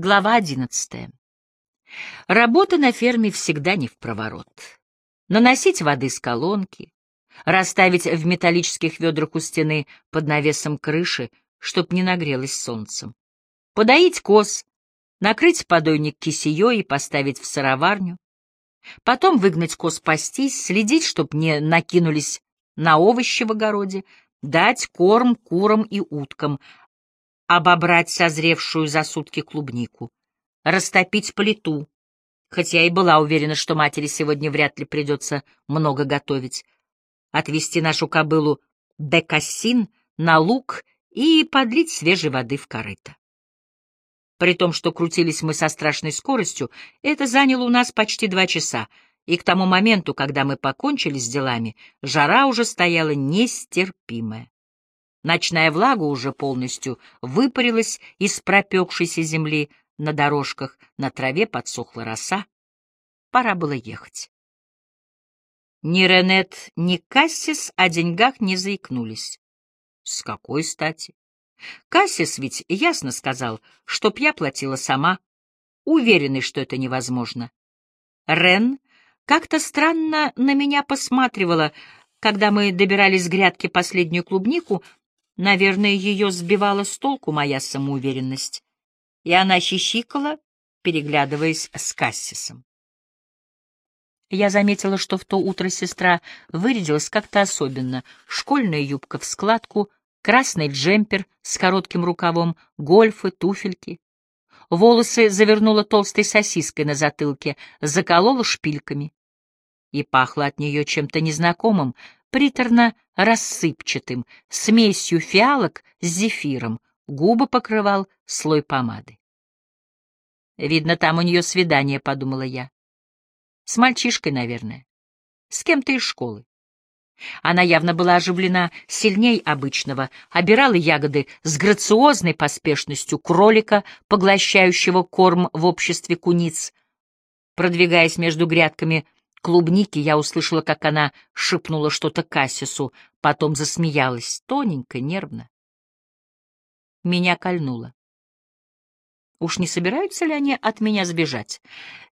Глава одиннадцатая. Работа на ферме всегда не в проворот. Наносить воды с колонки, расставить в металлических ведрах у стены под навесом крыши, чтоб не нагрелось солнцем. Подоить коз, накрыть подойник кисеей и поставить в сыроварню. Потом выгнать коз пастись, следить, чтоб не накинулись на овощи в огороде, дать корм курам и уткам, обобрать созревшую за сутки клубнику, растопить плиту, хотя я и была уверена, что матери сегодня вряд ли придется много готовить, отвезти нашу кобылу Бекассин на луг и подлить свежей воды в корыто. При том, что крутились мы со страшной скоростью, это заняло у нас почти два часа, и к тому моменту, когда мы покончили с делами, жара уже стояла нестерпимая. Ночная влага уже полностью выпарилась из пропекшейся земли на дорожках, на траве подсохла роса. Пора было ехать. Ни Ренет, ни Кассис о деньгах не заикнулись. С какой стати? Кассис ведь ясно сказал, чтоб я платила сама, уверенный, что это невозможно. Рен как-то странно на меня посматривала, когда мы добирались с грядки последнюю клубнику, Наверное, ее сбивала с толку моя самоуверенность, и она хихикала, переглядываясь с Кассисом. Я заметила, что в то утро сестра вырядилась как-то особенно. Школьная юбка в складку, красный джемпер с коротким рукавом, гольфы, туфельки. Волосы завернула толстой сосиской на затылке, заколола шпильками. И пахло от нее чем-то незнакомым, приторно-рассыпчатым, смесью фиалок с зефиром, губы покрывал слой помады. «Видно, там у нее свидание», — подумала я. «С мальчишкой, наверное. С кем-то из школы». Она явно была оживлена сильней обычного, обирала ягоды с грациозной поспешностью кролика, поглощающего корм в обществе куниц. Продвигаясь между грядками, клубники, я услышала, как она шепнула что-то Кассису, потом засмеялась, тоненько, нервно. Меня кольнуло. Уж не собираются ли они от меня сбежать?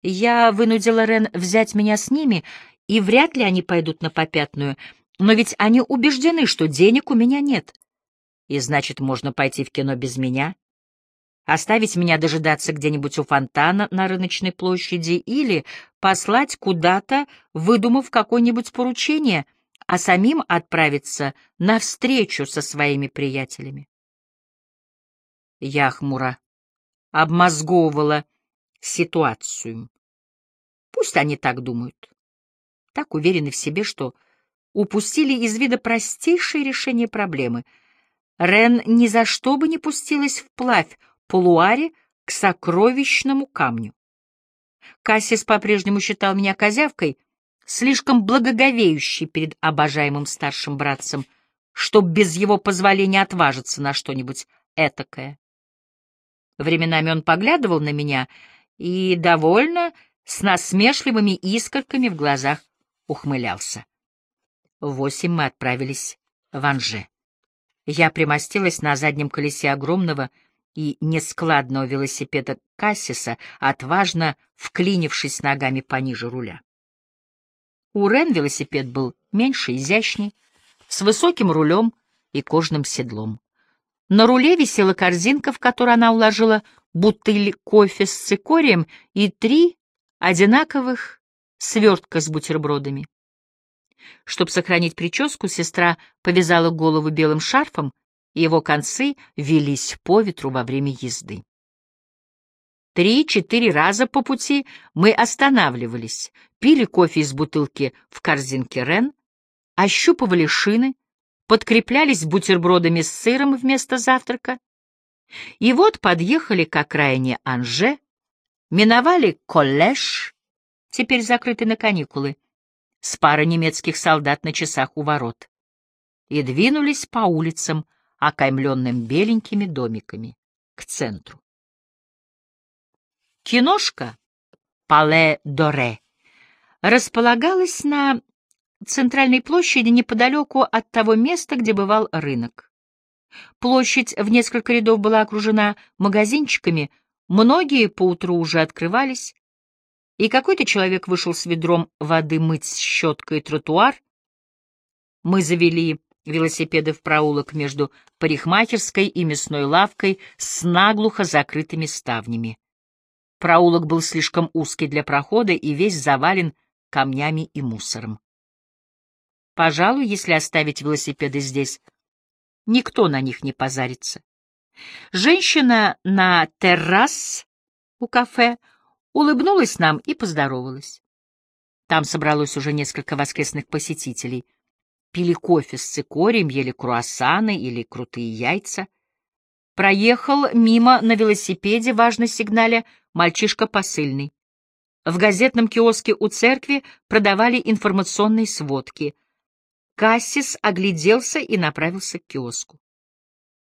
Я вынудила Рен взять меня с ними, и вряд ли они пойдут на попятную, но ведь они убеждены, что денег у меня нет. И значит, можно пойти в кино без меня оставить меня дожидаться где-нибудь у фонтана на рыночной площади или послать куда-то, выдумав какое-нибудь поручение, а самим отправиться на встречу со своими приятелями. Я хмуро обмозговывала ситуацию. Пусть они так думают. Так уверены в себе, что упустили из вида простейшее решение проблемы. Рен ни за что бы не пустилась вплавь полуаре к сокровищному камню. Кассис по-прежнему считал меня козявкой, слишком благоговеющей перед обожаемым старшим братцем, чтоб без его позволения отважиться на что-нибудь этакое. Временами он поглядывал на меня и довольно с насмешливыми искорками в глазах ухмылялся. В восемь мы отправились в Анже. Я примостилась на заднем колесе огромного и нескладного велосипеда Кассиса, отважно вклинившись ногами пониже руля. У Рен велосипед был меньше, изящней, с высоким рулем и кожным седлом. На руле висела корзинка, в которую она уложила бутыль кофе с цикорием и три одинаковых свертка с бутербродами. Чтобы сохранить прическу, сестра повязала голову белым шарфом его концы велись по ветру во время езды. Три-четыре раза по пути мы останавливались, пили кофе из бутылки в корзинке Рен, ощупывали шины, подкреплялись бутербродами с сыром вместо завтрака. И вот подъехали к окраине Анже, миновали коллеж, теперь закрытый на каникулы, с парой немецких солдат на часах у ворот, и двинулись по улицам, окаймленным беленькими домиками, к центру. Киношка «Пале Доре» располагалась на центральной площади неподалеку от того места, где бывал рынок. Площадь в несколько рядов была окружена магазинчиками, Многие поутру уже открывались, и какой-то человек вышел с ведром воды мыть щеткой тротуар. Мы завели велосипеды в проулок между парикмахерской и мясной лавкой с наглухо закрытыми ставнями. Проулок был слишком узкий для прохода и весь завален камнями и мусором. Пожалуй, если оставить велосипеды здесь, никто на них не позарится. Женщина на террас у кафе улыбнулась нам и поздоровалась. Там собралось уже несколько воскресных посетителей. Пили кофе с цикорием, ели круассаны или крутые яйца. Проехал мимо на велосипеде, важно сигналя, мальчишка посыльный. В газетном киоске у церкви продавали информационные сводки. Кассис огляделся и направился к киоску.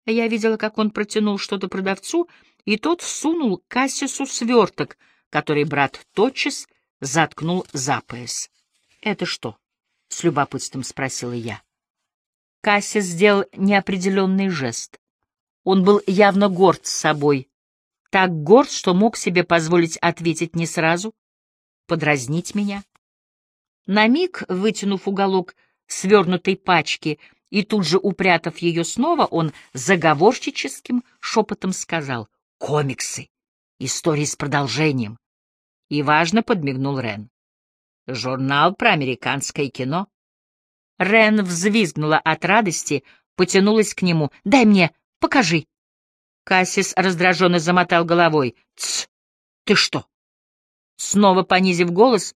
Я видела, как он протянул что-то продавцу, и тот сунул Кассису сверток, который брат тотчас заткнул за пояс. — Это что? — с любопытством спросила я. Кассис сделал неопределенный жест. Он был явно горд собой, так горд, что мог себе позволить ответить не сразу, подразнить меня. На миг, вытянув уголок свернутой пачки и тут же упрятав ее снова, он заговорщическим шепотом сказал «Комиксы! Истории с продолжением!» И важно подмигнул Рен. «Журнал про американское кино». Рен взвизгнула от радости, потянулась к нему. «Дай мне, покажи!» Кассис раздраженно замотал головой. «Тсс! Ты что?» Снова понизив голос,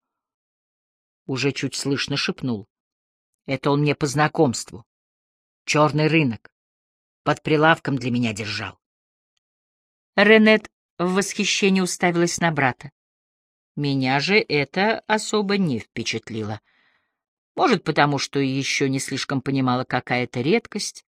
уже чуть слышно шепнул. Это он мне по знакомству. Черный рынок. Под прилавком для меня держал. Ренет в восхищении уставилась на брата. Меня же это особо не впечатлило. Может, потому что еще не слишком понимала, какая это редкость.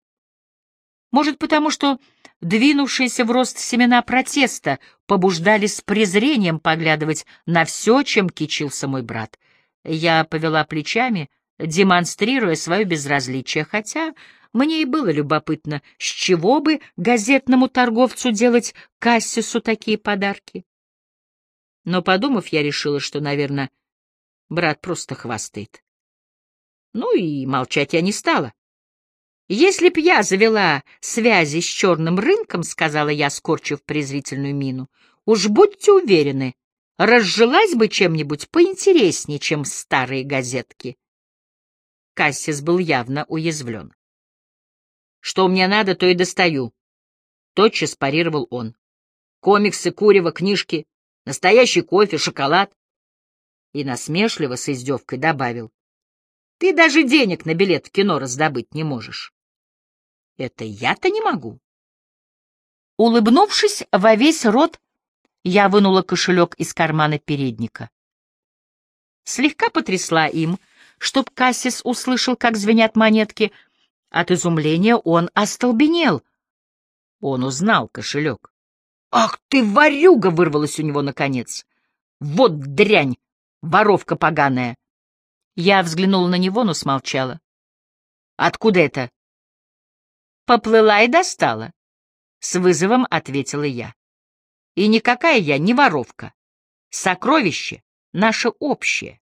Может, потому что двинувшиеся в рост семена протеста побуждали с презрением поглядывать на все, чем кичился мой брат. Я повела плечами, демонстрируя свое безразличие, хотя мне и было любопытно, с чего бы газетному торговцу делать Кассису такие подарки. Но, подумав, я решила, что, наверное, брат просто хвастает. Ну и молчать я не стала. «Если б я завела связи с черным рынком, — сказала я, скорчив презрительную мину, — уж будьте уверены, разжилась бы чем-нибудь поинтереснее, чем старые газетки». Кассис был явно уязвлен. «Что мне надо, то и достаю», — тотчас парировал он. «Комиксы, курево, книжки, настоящий кофе, шоколад». И насмешливо с издевкой добавил. «Ты даже денег на билет в кино раздобыть не можешь». Это я-то не могу. Улыбнувшись во весь рот, я вынула кошелек из кармана передника. Слегка потрясла им, чтоб Кассис услышал, как звенят монетки. От изумления он остолбенел. Он узнал кошелек. «Ах ты, ворюга!» — вырвалось у него наконец. «Вот дрянь! Воровка поганая!» Я взглянула на него, но смолчала. «Откуда это?» Поплыла и достала. С вызовом ответила я. И никакая я не воровка. Сокровище наше общее.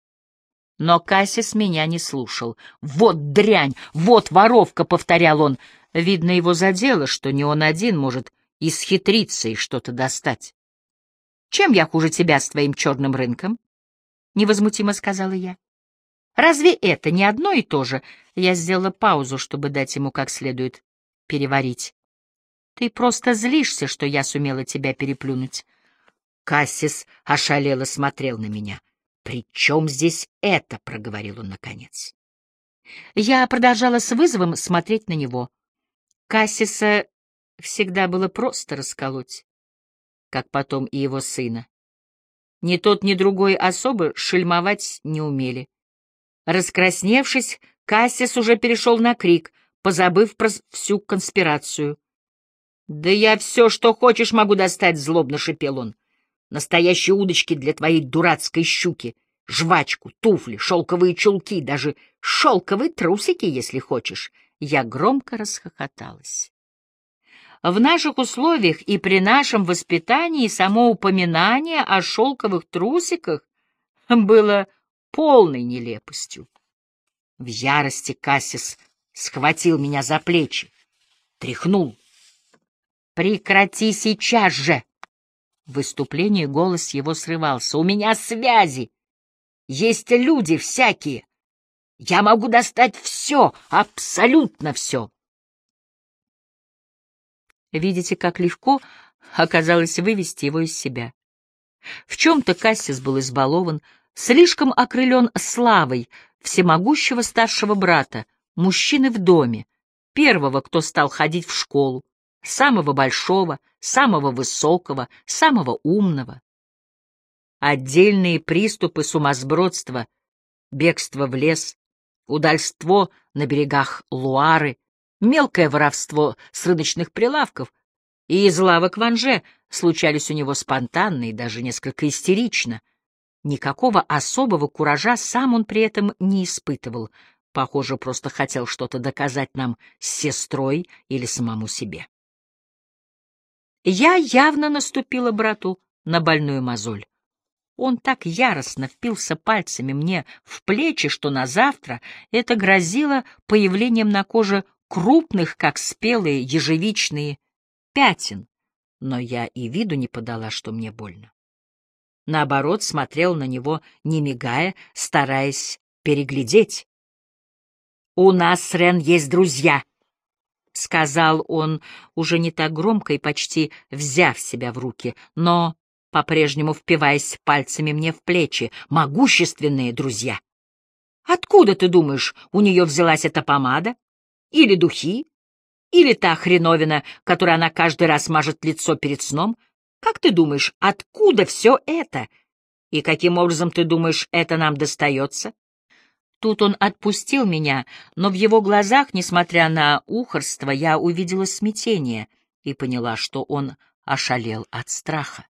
Но Кассис меня не слушал. «Вот дрянь! Вот воровка!» — повторял он. Видно, его задело, что не он один может исхитриться и что-то достать. «Чем я хуже тебя с твоим черным рынком?» — невозмутимо сказала я. «Разве это не одно и то же?» Я сделала паузу, чтобы дать ему как следует переварить. Ты просто злишься, что я сумела тебя переплюнуть. Кассис ошалело смотрел на меня. «При чем здесь это?» — проговорил он наконец. Я продолжала с вызовом смотреть на него. Кассиса всегда было просто расколоть, как потом и его сына. Ни тот, ни другой особо шельмовать не умели. Раскрасневшись, Кассис уже перешел на крик — позабыв про всю конспирацию. «Да я все, что хочешь, могу достать», — злобно шипел он. «Настоящие удочки для твоей дурацкой щуки, жвачку, туфли, шелковые чулки, даже шелковые трусики, если хочешь». Я громко расхохоталась. В наших условиях и при нашем воспитании само упоминание о шелковых трусиках было полной нелепостью. В ярости Кассис схватил меня за плечи, тряхнул. «Прекрати сейчас же!» В выступлении голос его срывался. «У меня связи! Есть люди всякие! Я могу достать все, абсолютно все!» Видите, как легко оказалось вывести его из себя. В чем-то Кассис был избалован, слишком окрылен славой всемогущего старшего брата, мужчины в доме, первого, кто стал ходить в школу, самого большого, самого высокого, самого умного. Отдельные приступы сумасбродства, бегство в лес, удальство на берегах Луары, мелкое воровство с рыночных прилавков и из лавок ванже случались у него спонтанно и даже несколько истерично. Никакого особого куража сам он при этом не испытывал, похоже, просто хотел что-то доказать нам с сестрой или самому себе. Я явно наступила брату на больную мозоль. Он так яростно впился пальцами мне в плечи, что на завтра это грозило появлением на коже крупных, как спелые ежевичные, пятен, но я и виду не подала, что мне больно. Наоборот, смотрел на него, не мигая, стараясь переглядеть. «У нас Рен есть друзья», — сказал он, уже не так громко и почти взяв себя в руки, но по-прежнему впиваясь пальцами мне в плечи, могущественные друзья. «Откуда, ты думаешь, у нее взялась эта помада? Или духи? Или та хреновина, которой она каждый раз мажет лицо перед сном? Как ты думаешь, откуда все это? И каким образом, ты думаешь, это нам достается? Тут он отпустил меня, но в его глазах, несмотря на ухорство, я увидела смятение и поняла, что он ошалел от страха.